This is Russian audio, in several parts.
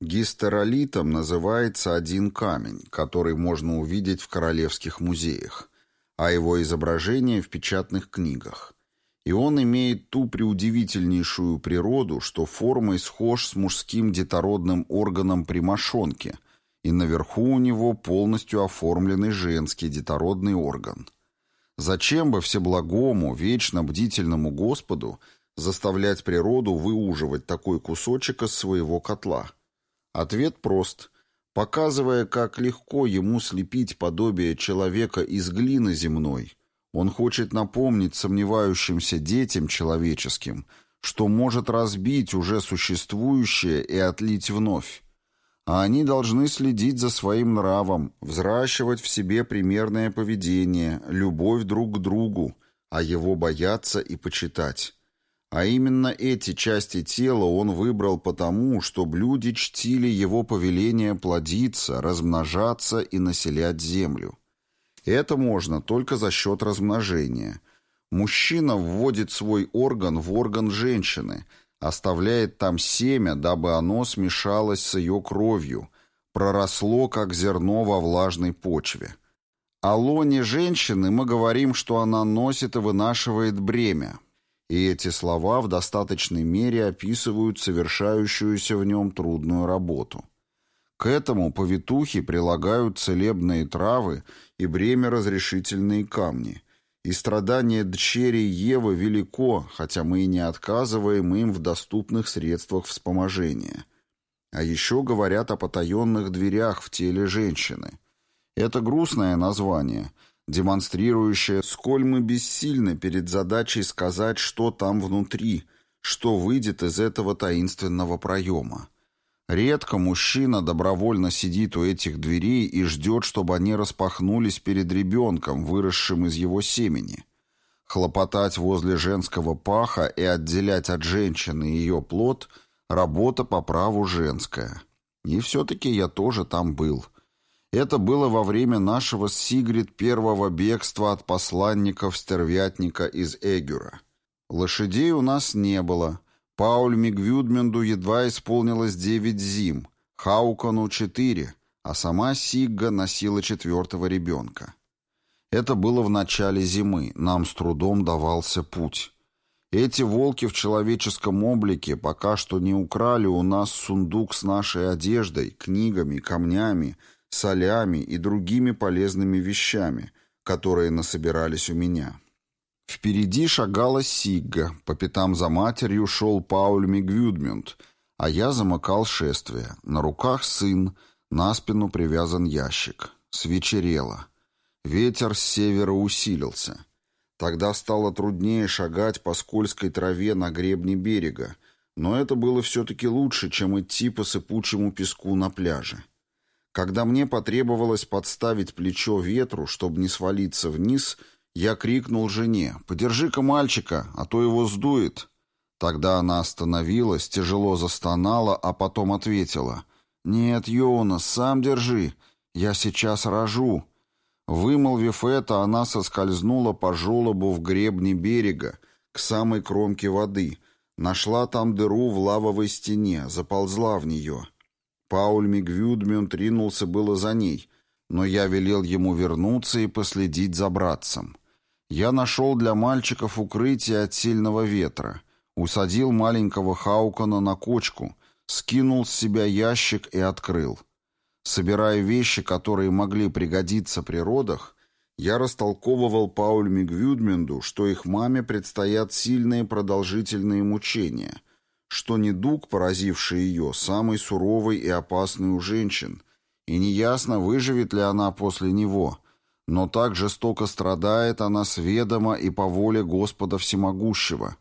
Гистеролитом называется один камень, который можно увидеть в королевских музеях, а его изображение в печатных книгах. И он имеет ту преудивительнейшую природу, что формой схож с мужским детородным органом при мошонке, и наверху у него полностью оформленный женский детородный орган. Зачем бы всеблагому, вечно бдительному Господу заставлять природу выуживать такой кусочек из своего котла? Ответ прост. Показывая, как легко ему слепить подобие человека из глины земной, он хочет напомнить сомневающимся детям человеческим, что может разбить уже существующее и отлить вновь. А они должны следить за своим нравом, взращивать в себе примерное поведение, любовь друг к другу, а его бояться и почитать. А именно эти части тела он выбрал потому, чтобы люди чтили его повеление плодиться, размножаться и населять землю. Это можно только за счет размножения. Мужчина вводит свой орган в орган женщины – оставляет там семя, дабы оно смешалось с ее кровью, проросло, как зерно во влажной почве. О лоне женщины мы говорим, что она носит и вынашивает бремя, и эти слова в достаточной мере описывают совершающуюся в нем трудную работу. К этому повитухи прилагают целебные травы и бремя разрешительные камни, и страдание дщери Евы велико, хотя мы и не отказываем им в доступных средствах вспоможения. А еще говорят о потаенных дверях в теле женщины. Это грустное название, демонстрирующее, сколь мы бессильны перед задачей сказать, что там внутри, что выйдет из этого таинственного проема. Редко мужчина добровольно сидит у этих дверей и ждет, чтобы они распахнулись перед ребенком, выросшим из его семени. Хлопотать возле женского паха и отделять от женщины ее плод – работа по праву женская. И все-таки я тоже там был. Это было во время нашего с Сигрид первого бегства от посланников-стервятника из Эгюра. Лошадей у нас не было – Пауль Мигвюдменду едва исполнилось девять зим, Хаукану четыре, а сама Сигга носила четвертого ребенка. Это было в начале зимы, нам с трудом давался путь. Эти волки в человеческом облике пока что не украли у нас сундук с нашей одеждой, книгами, камнями, солями и другими полезными вещами, которые насобирались у меня. Впереди шагала Сигга, по пятам за матерью шел Пауль Мигвюдмюнд, а я замыкал шествие. На руках сын, на спину привязан ящик. Свечерело. Ветер с севера усилился. Тогда стало труднее шагать по скользкой траве на гребне берега, но это было все-таки лучше, чем идти по сыпучему песку на пляже. Когда мне потребовалось подставить плечо ветру, чтобы не свалиться вниз — я крикнул жене «Подержи-ка мальчика, а то его сдует». Тогда она остановилась, тяжело застонала, а потом ответила «Нет, Йона, сам держи, я сейчас рожу». Вымолвив это, она соскользнула по желобу в гребне берега, к самой кромке воды, нашла там дыру в лавовой стене, заползла в нее. Пауль Мигвюдмюнд ринулся было за ней, но я велел ему вернуться и последить за братцем. Я нашел для мальчиков укрытие от сильного ветра, усадил маленького Хаукана на кочку, скинул с себя ящик и открыл. Собирая вещи, которые могли пригодиться при родах, я растолковывал Пауль Мигвюдменду, что их маме предстоят сильные продолжительные мучения, что недуг, поразивший ее, самый суровый и опасный у женщин, и неясно, выживет ли она после него – но так жестоко страдает она сведомо и по воле Господа Всемогущего.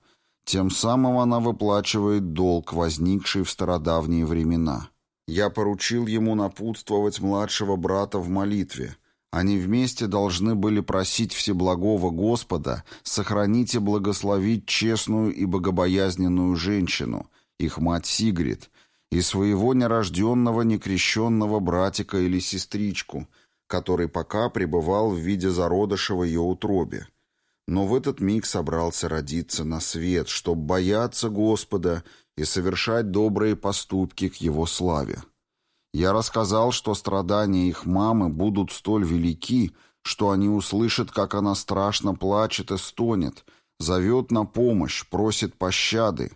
Тем самым она выплачивает долг, возникший в стародавние времена. Я поручил ему напутствовать младшего брата в молитве. Они вместе должны были просить Всеблагого Господа сохранить и благословить честную и богобоязненную женщину, их мать Сигрид, и своего нерожденного, некрещенного братика или сестричку – который пока пребывал в виде зародыша в ее утробе. но в этот миг собрался родиться на свет, чтобы бояться Господа и совершать добрые поступки к Его славе. Я рассказал, что страдания их мамы будут столь велики, что они услышат, как она страшно плачет и стонет, зовет на помощь, просит пощады.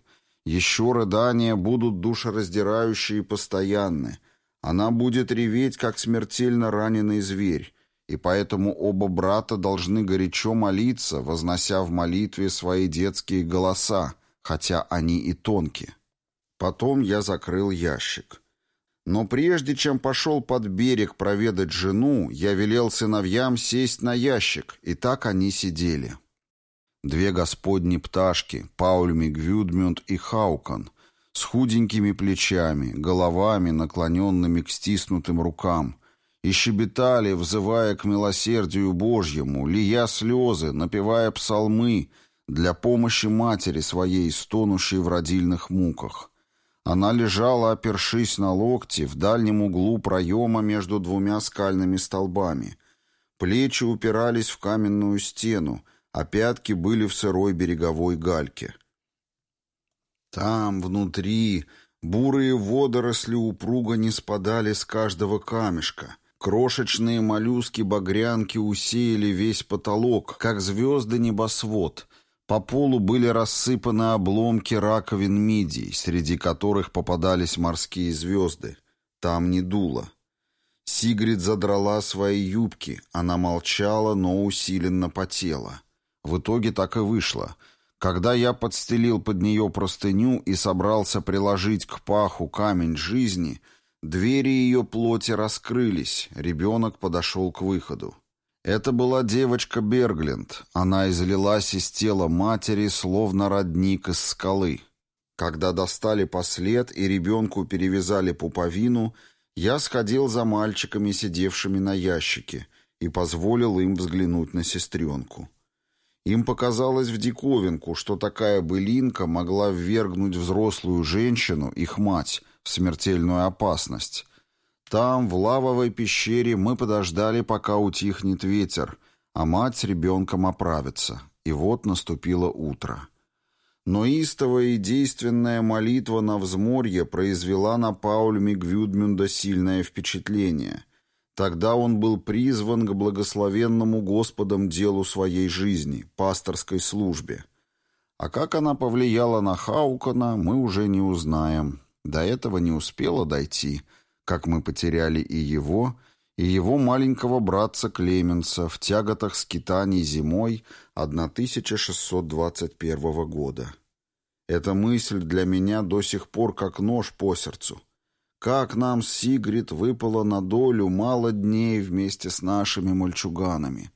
Еще рыдания будут душераздирающие и постоянны. Она будет реветь, как смертельно раненый зверь, и поэтому оба брата должны горячо молиться, вознося в молитве свои детские голоса, хотя они и тонкие. Потом я закрыл ящик. Но прежде чем пошел под берег проведать жену, я велел сыновьям сесть на ящик, и так они сидели. Две господни пташки, Паульми Гвюдмюнд и Хаукан, с худенькими плечами, головами, наклоненными к стиснутым рукам, и щебетали, взывая к милосердию Божьему, лия слезы, напевая псалмы для помощи матери своей, стонущей в родильных муках — она лежала, опершись на локти, в дальнем углу проема между двумя скальными столбами. Плечи упирались в каменную стену, а пятки были в сырой береговой гальке. Там, внутри, бурые водоросли упруго не спадали с каждого камешка. Крошечные моллюски-багрянки усеяли весь потолок, как звезды небосвод, по полу были рассыпаны обломки раковин мидий, среди которых попадались морские звезды. Там не дуло. Сигрид задрала свои юбки. Она молчала, но усиленно потела. В итоге так и вышло. Когда я подстелил под нее простыню и собрался приложить к паху камень жизни, двери ее плоти раскрылись, ребенок подошел к выходу. Это была девочка Бергленд. Она излилась из тела матери, словно родник из скалы. Когда достали послед и ребенку перевязали пуповину, я сходил за мальчиками, сидевшими на ящике, и позволил им взглянуть на сестренку. Им показалось в диковинку, что такая былинка могла ввергнуть взрослую женщину, их мать, в смертельную опасность, там, в лавовой пещере, мы подождали, пока утихнет ветер, а мать с ребенком оправится. И вот наступило утро. Но истовая и действенная молитва на взморье произвела на Паульме Гвюдмюнда сильное впечатление. Тогда он был призван к благословенному Господом делу своей жизни, пасторской службе. А как она повлияла на Хаукана, мы уже не узнаем. До этого не успела дойти — как мы потеряли и его, и его маленького братца Клеменса в тяготах скитаний зимой 1621 года. Эта мысль для меня до сих пор как нож по сердцу. Как нам Сигрид выпало на долю мало дней вместе с нашими мальчуганами.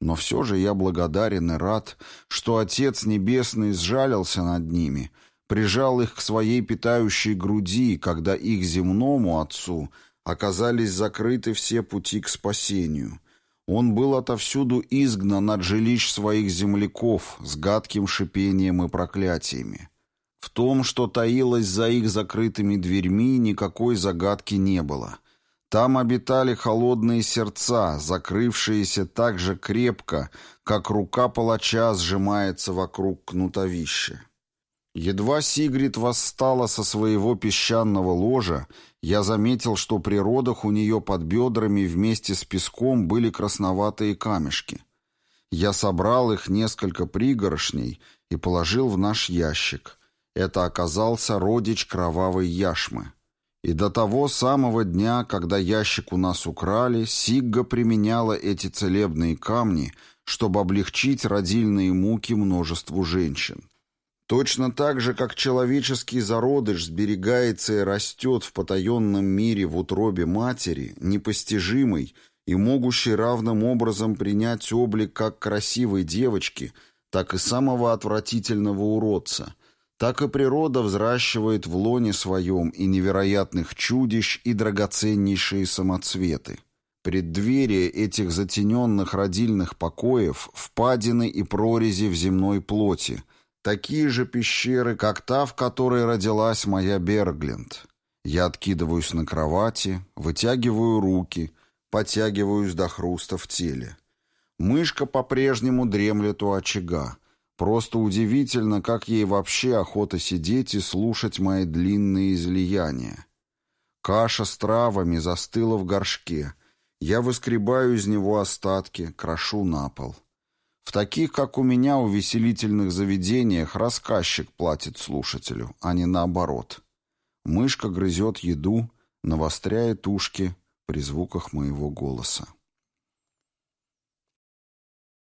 Но все же я благодарен и рад, что Отец Небесный сжалился над ними — прижал их к своей питающей груди, когда их земному отцу оказались закрыты все пути к спасению. Он был отовсюду изгнан от жилищ своих земляков с гадким шипением и проклятиями. В том, что таилось за их закрытыми дверьми, никакой загадки не было. Там обитали холодные сердца, закрывшиеся так же крепко, как рука палача сжимается вокруг кнутовища. Едва Сигрид восстала со своего песчаного ложа, я заметил, что при родах у нее под бедрами вместе с песком были красноватые камешки. Я собрал их несколько пригоршней и положил в наш ящик. Это оказался родич кровавой яшмы. И до того самого дня, когда ящик у нас украли, Сигга применяла эти целебные камни, чтобы облегчить родильные муки множеству женщин. Точно так же, как человеческий зародыш сберегается и растет в потаенном мире в утробе матери, непостижимый и могущий равным образом принять облик как красивой девочки, так и самого отвратительного уродца, так и природа взращивает в лоне своем и невероятных чудищ, и драгоценнейшие самоцветы. Преддверие этих затененных родильных покоев – впадины и прорези в земной плоти – Такие же пещеры, как та, в которой родилась моя Бергленд. Я откидываюсь на кровати, вытягиваю руки, подтягиваюсь до хруста в теле. Мышка по-прежнему дремлет у очага. Просто удивительно, как ей вообще охота сидеть и слушать мои длинные излияния. Каша с травами застыла в горшке. Я выскребаю из него остатки, крошу на пол. В таких, как у меня, увеселительных заведениях рассказчик платит слушателю, а не наоборот. Мышка грызет еду, навостряет ушки при звуках моего голоса.